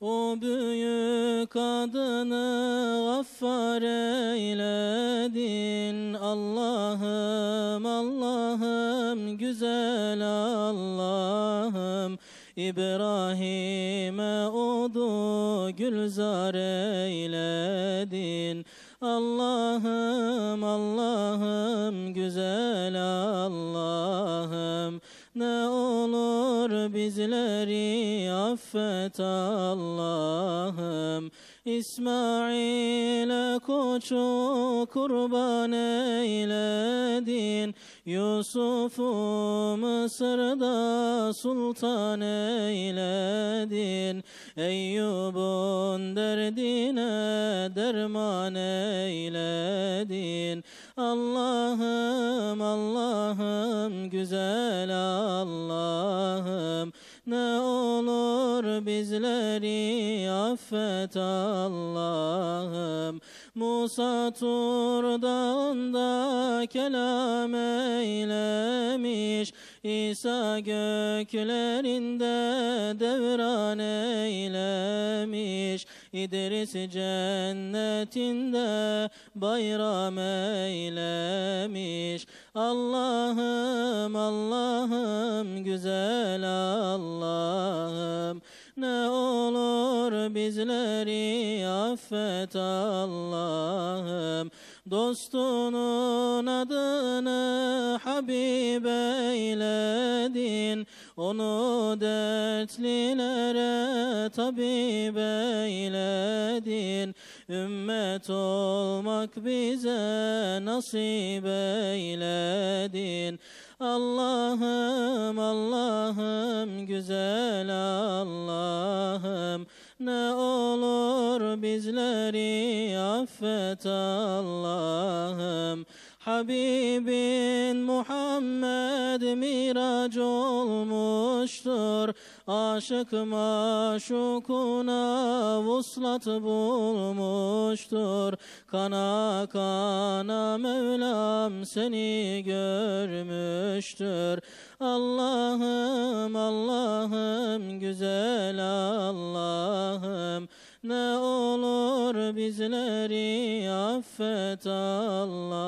O büyük adını gaffar eyledin. Allah'ım Allah'ım güzel Allah'ım. İbrahim'e odu gülzar eyledin. Allah'ım Allah'ım güzel Allah'ım olur bizleri affet Allah'ım. İsmail'e koçu kurban eyledin. Yusuf'u Mısır'da sultan eyledin Eyyub'un derdine derman eyledin. Allah'ım Allah'ım güzel Allah'ım ne olur bizleri affet Allah'ım. Musa Tur dağında kelam eylemiş İsa göklerinde devran eylemiş. İdris cennetinde bayram eylemiş. Allah'ım Allah'ım güzel Allah'ım. Ne olur bizleri affet Allah'ım. Dostunun adını Habib eyledin. Onu dertlilere tabip eyledin. Ümmet olmak bize nasip eyledin. Allah'ım Allah'ım güzel Allah'ım. Ne olur bizleri affet Allah'ım. Habibin Muhammed miraç olmuştur. Aşık maşukuna vuslat bulmuştur. Kana kana Mevlam seni görmüştür. Allah'ım Allah'ım güzel Allah'ım ne olur bizleri affet Allah'ım